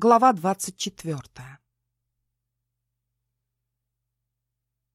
Глава двадцать четвертая.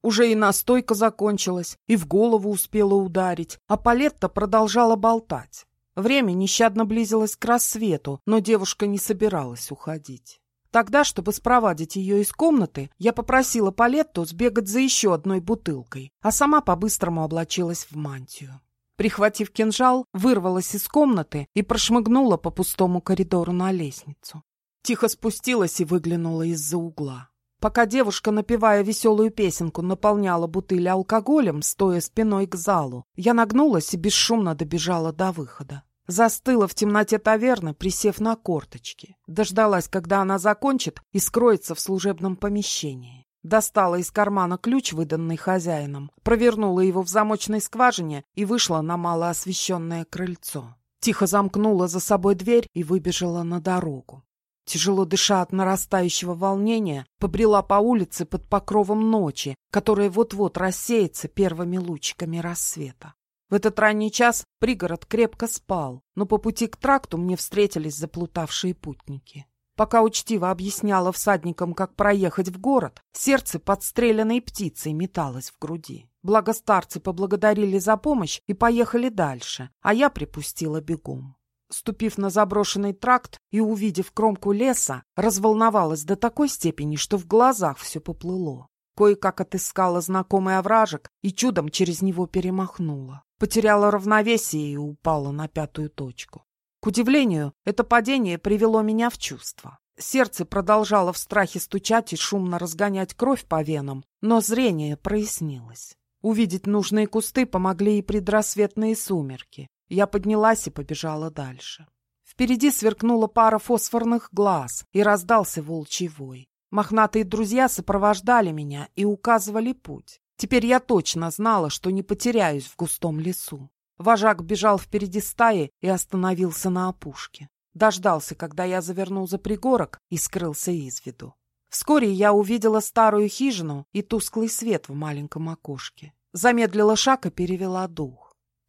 Уже и настойка закончилась, и в голову успела ударить, а Палетта продолжала болтать. Время нещадно близилось к рассвету, но девушка не собиралась уходить. Тогда, чтобы спровадить ее из комнаты, я попросила Палетту сбегать за еще одной бутылкой, а сама по-быстрому облачилась в мантию. Прихватив кинжал, вырвалась из комнаты и прошмыгнула по пустому коридору на лестницу. Тихо спустилась и выглянула из-за угла. Пока девушка, напевая веселую песенку, наполняла бутыль алкоголем, стоя спиной к залу, я нагнулась и бесшумно добежала до выхода. Застыла в темноте таверны, присев на корточки. Дождалась, когда она закончит и скроется в служебном помещении. Достала из кармана ключ, выданный хозяином, провернула его в замочной скважине и вышла на малоосвещенное крыльцо. Тихо замкнула за собой дверь и выбежала на дорогу. Тяжело дыша от нарастающего волнения, побрела по улице под покровом ночи, которая вот-вот рассеется первыми лучиками рассвета. В этот ранний час пригород крепко спал, но по пути к тракту мне встретились заплутавшие путники. Пока учтиво объясняла всадникам, как проехать в город, сердце подстреленной птицей металось в груди. Благо старцы поблагодарили за помощь и поехали дальше, а я припустила бегом. Ступив на заброшенный тракт и увидев кромку леса, разволновалась до такой степени, что в глазах все поплыло. Кое-как отыскала знакомый овражек и чудом через него перемахнула. Потеряла равновесие и упала на пятую точку. К удивлению, это падение привело меня в чувство. Сердце продолжало в страхе стучать и шумно разгонять кровь по венам, но зрение прояснилось. Увидеть нужные кусты помогли и предрассветные сумерки. Я поднялась и побежала дальше. Впереди сверкнула пара фосфорных глаз и раздался волчий вой. Мохнатые друзья сопровождали меня и указывали путь. Теперь я точно знала, что не потеряюсь в густом лесу. Вожак бежал впереди стаи и остановился на опушке. Дождался, когда я завернул за пригорок и скрылся из виду. Вскоре я увидела старую хижину и тусклый свет в маленьком окошке. Замедлила шаг и перевела дух.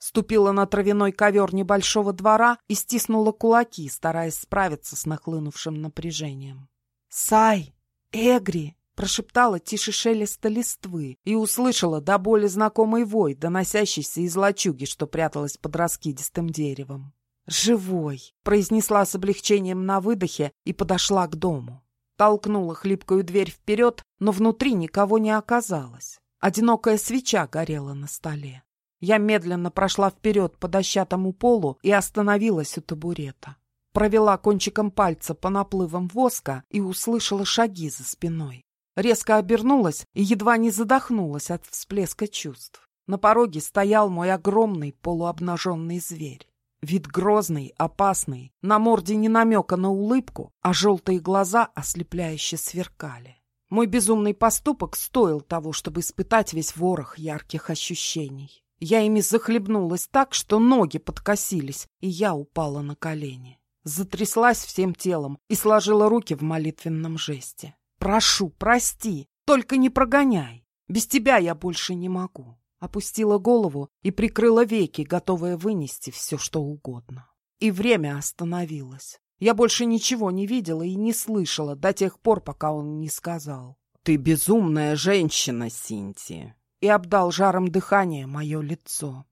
Ступила на травяной ковер небольшого двора и стиснула кулаки, стараясь справиться с нахлынувшим напряжением. «Сай! Эгри!» — прошептала тише шелеста листвы и услышала до боли знакомый вой, доносящийся из лачуги, что пряталась под раскидистым деревом. «Живой!» — произнесла с облегчением на выдохе и подошла к дому. Толкнула хлипкую дверь вперед, но внутри никого не оказалось. Одинокая свеча горела на столе. Я медленно прошла вперед по дощатому полу и остановилась у табурета. Провела кончиком пальца по наплывам воска и услышала шаги за спиной. Резко обернулась и едва не задохнулась от всплеска чувств. На пороге стоял мой огромный полуобнаженный зверь. Вид грозный, опасный, на морде не намека на улыбку, а желтые глаза ослепляюще сверкали. Мой безумный поступок стоил того, чтобы испытать весь ворох ярких ощущений. Я ими захлебнулась так, что ноги подкосились, и я упала на колени. Затряслась всем телом и сложила руки в молитвенном жесте. «Прошу, прости, только не прогоняй. Без тебя я больше не могу». Опустила голову и прикрыла веки, готовая вынести все, что угодно. И время остановилось. Я больше ничего не видела и не слышала до тех пор, пока он не сказал. «Ты безумная женщина, Синти и обдал жаром дыхания мое лицо.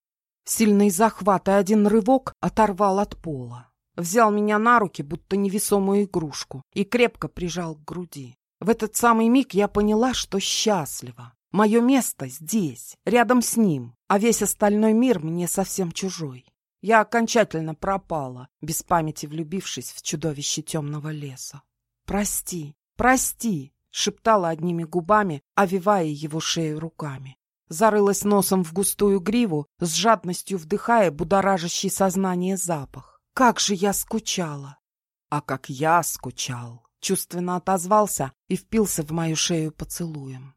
Сильный захват и один рывок оторвал от пола. Взял меня на руки, будто невесомую игрушку, и крепко прижал к груди. В этот самый миг я поняла, что счастлива. Мое место здесь, рядом с ним, а весь остальной мир мне совсем чужой. Я окончательно пропала, без памяти влюбившись в чудовище темного леса. «Прости, прости!» — шептала одними губами, овивая его шею руками зарылась носом в густую гриву, с жадностью вдыхая будоражащий сознание запах. Как же я скучала! А как я скучал! Чувственно отозвался и впился в мою шею поцелуем.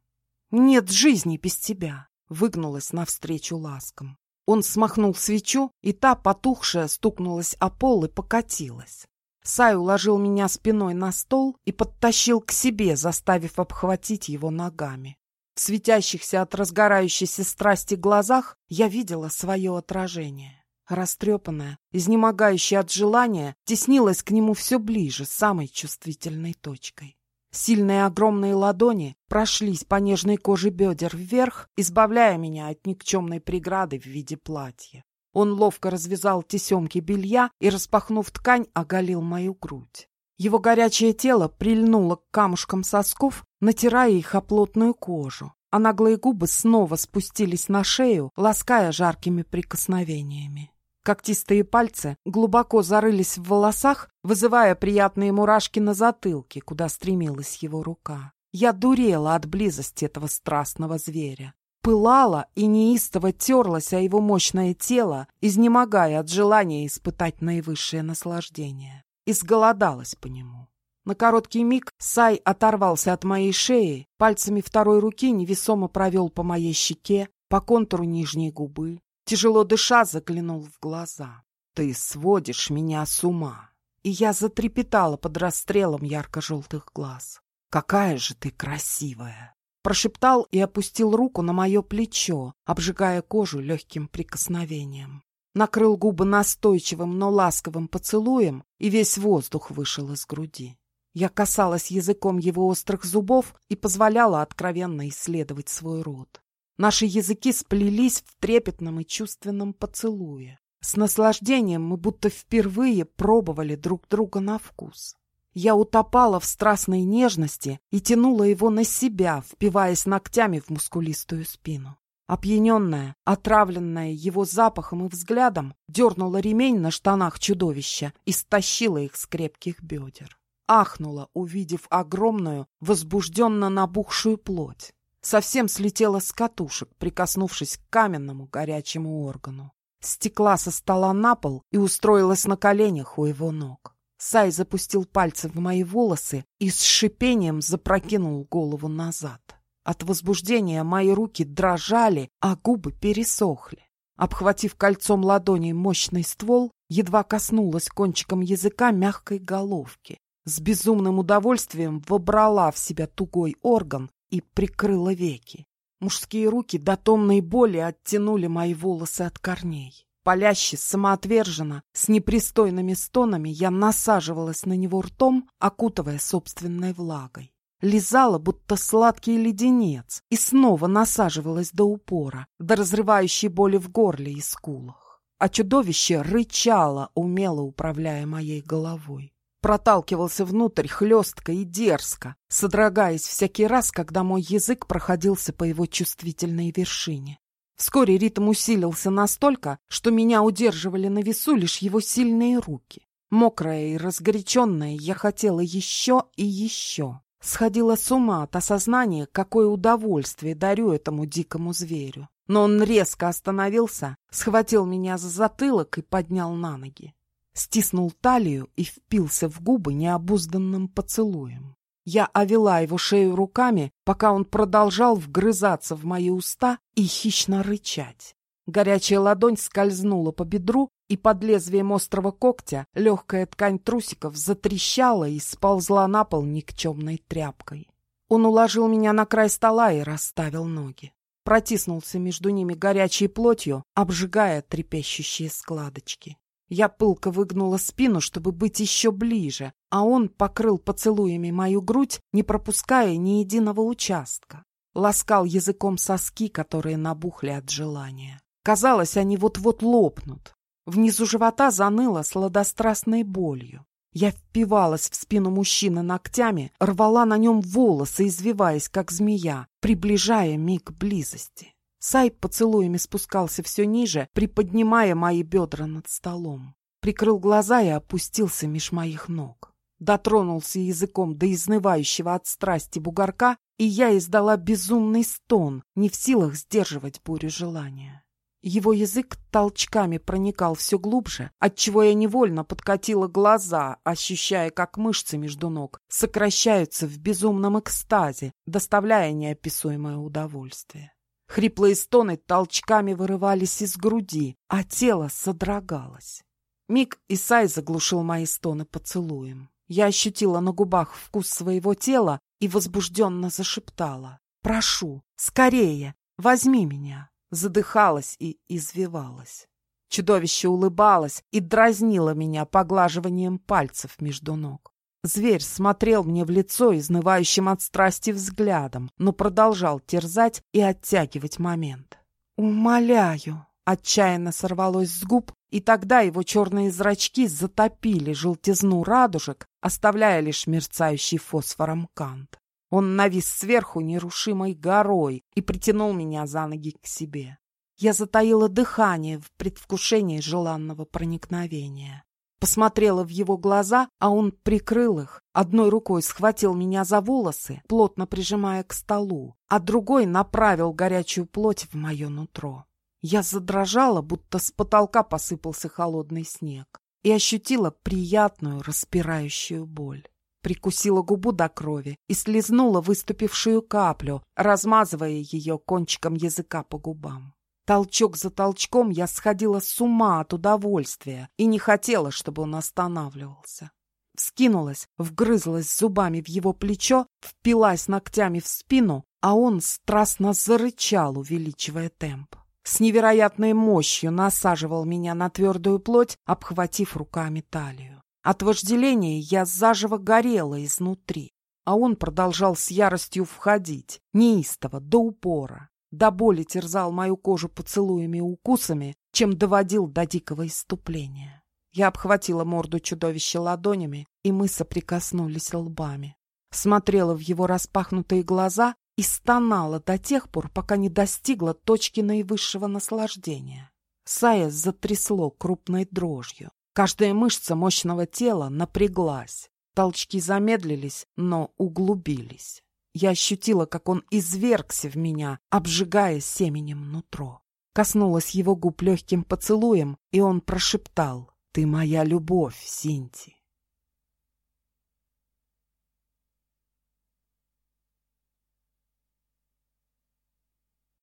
«Нет жизни без тебя!» — выгнулась навстречу ласкам. Он смахнул свечу, и та, потухшая, стукнулась о пол и покатилась. Сай уложил меня спиной на стол и подтащил к себе, заставив обхватить его ногами. В светящихся от разгорающейся страсти глазах я видела свое отражение. Растрепанная, изнемогающая от желания, теснилась к нему все ближе, самой чувствительной точкой. Сильные огромные ладони прошлись по нежной коже бедер вверх, избавляя меня от никчемной преграды в виде платья. Он ловко развязал тесемки белья и, распахнув ткань, оголил мою грудь. Его горячее тело прильнуло к камушкам сосков, натирая их о плотную кожу, а наглые губы снова спустились на шею, лаская жаркими прикосновениями. Когтистые пальцы глубоко зарылись в волосах, вызывая приятные мурашки на затылке, куда стремилась его рука. Я дурела от близости этого страстного зверя пылала и неистово терлась о его мощное тело, изнемогая от желания испытать наивысшее наслаждение. Изголодалась по нему. На короткий миг Сай оторвался от моей шеи, пальцами второй руки невесомо провел по моей щеке, по контуру нижней губы. Тяжело дыша, заглянул в глаза. «Ты сводишь меня с ума!» И я затрепетала под расстрелом ярко-желтых глаз. «Какая же ты красивая!» прошептал и опустил руку на мое плечо, обжигая кожу легким прикосновением. Накрыл губы настойчивым, но ласковым поцелуем, и весь воздух вышел из груди. Я касалась языком его острых зубов и позволяла откровенно исследовать свой рот. Наши языки сплелись в трепетном и чувственном поцелуе. С наслаждением мы будто впервые пробовали друг друга на вкус. Я утопала в страстной нежности и тянула его на себя, впиваясь ногтями в мускулистую спину. Опьяненная, отравленная его запахом и взглядом, дернула ремень на штанах чудовища и стащила их с крепких бедер. Ахнула, увидев огромную, возбужденно набухшую плоть. Совсем слетела с катушек, прикоснувшись к каменному горячему органу. Стекла со стола на пол и устроилась на коленях у его ног. Сай запустил пальцы в мои волосы и с шипением запрокинул голову назад. От возбуждения мои руки дрожали, а губы пересохли. Обхватив кольцом ладони мощный ствол, едва коснулась кончиком языка мягкой головки. С безумным удовольствием вобрала в себя тугой орган и прикрыла веки. Мужские руки до томной боли оттянули мои волосы от корней. Паляще, самоотверженно, с непристойными стонами я насаживалась на него ртом, окутывая собственной влагой. Лизала, будто сладкий леденец, и снова насаживалась до упора, до разрывающей боли в горле и скулах. А чудовище рычало, умело управляя моей головой. Проталкивался внутрь хлестко и дерзко, содрогаясь всякий раз, когда мой язык проходился по его чувствительной вершине. Вскоре ритм усилился настолько, что меня удерживали на весу лишь его сильные руки. Мокрая и разгоряченная, я хотела еще и еще. Сходила с ума от осознания, какое удовольствие дарю этому дикому зверю. Но он резко остановился, схватил меня за затылок и поднял на ноги. Стиснул талию и впился в губы необузданным поцелуем. Я овела его шею руками, пока он продолжал вгрызаться в мои уста и хищно рычать. Горячая ладонь скользнула по бедру, и под лезвием острого когтя легкая ткань трусиков затрещала и сползла на пол никчемной тряпкой. Он уложил меня на край стола и расставил ноги. Протиснулся между ними горячей плотью, обжигая трепещущие складочки. Я пылко выгнула спину, чтобы быть еще ближе, а он покрыл поцелуями мою грудь, не пропуская ни единого участка. Ласкал языком соски, которые набухли от желания. Казалось, они вот-вот лопнут. Внизу живота заныло сладострастной болью. Я впивалась в спину мужчины ногтями, рвала на нем волосы, извиваясь, как змея, приближая миг близости. Сай поцелуями спускался все ниже, приподнимая мои бедра над столом. Прикрыл глаза и опустился меж моих ног. Дотронулся языком до изнывающего от страсти бугорка, и я издала безумный стон, не в силах сдерживать бурю желания. Его язык толчками проникал все глубже, отчего я невольно подкатила глаза, ощущая, как мышцы между ног сокращаются в безумном экстазе, доставляя неописуемое удовольствие. Хриплые стоны толчками вырывались из груди, а тело содрогалось. Миг Исай заглушил мои стоны поцелуем. Я ощутила на губах вкус своего тела и возбужденно зашептала. «Прошу, скорее, возьми меня!» Задыхалась и извивалась. Чудовище улыбалось и дразнило меня поглаживанием пальцев между ног. Зверь смотрел мне в лицо изнывающим от страсти взглядом, но продолжал терзать и оттягивать момент. «Умоляю!» — отчаянно сорвалось с губ, и тогда его черные зрачки затопили желтизну радужек, оставляя лишь мерцающий фосфором кант. Он навис сверху нерушимой горой и притянул меня за ноги к себе. Я затаила дыхание в предвкушении желанного проникновения. Посмотрела в его глаза, а он прикрыл их, одной рукой схватил меня за волосы, плотно прижимая к столу, а другой направил горячую плоть в мое нутро. Я задрожала, будто с потолка посыпался холодный снег, и ощутила приятную распирающую боль. Прикусила губу до крови и слезнула выступившую каплю, размазывая ее кончиком языка по губам. Толчок за толчком я сходила с ума от удовольствия и не хотела, чтобы он останавливался. Вскинулась, вгрызлась зубами в его плечо, впилась ногтями в спину, а он страстно зарычал, увеличивая темп. С невероятной мощью насаживал меня на твердую плоть, обхватив руками талию. От вожделения я заживо горела изнутри, а он продолжал с яростью входить, неистово, до упора до боли терзал мою кожу поцелуями и укусами, чем доводил до дикого иступления. Я обхватила морду чудовища ладонями, и мы соприкоснулись лбами. Смотрела в его распахнутые глаза и стонала до тех пор, пока не достигла точки наивысшего наслаждения. Сая затрясло крупной дрожью. Каждая мышца мощного тела напряглась. Толчки замедлились, но углубились. Я ощутила, как он извергся в меня, обжигая семенем нутро. Коснулась его губ легким поцелуем, и он прошептал «Ты моя любовь, Синти».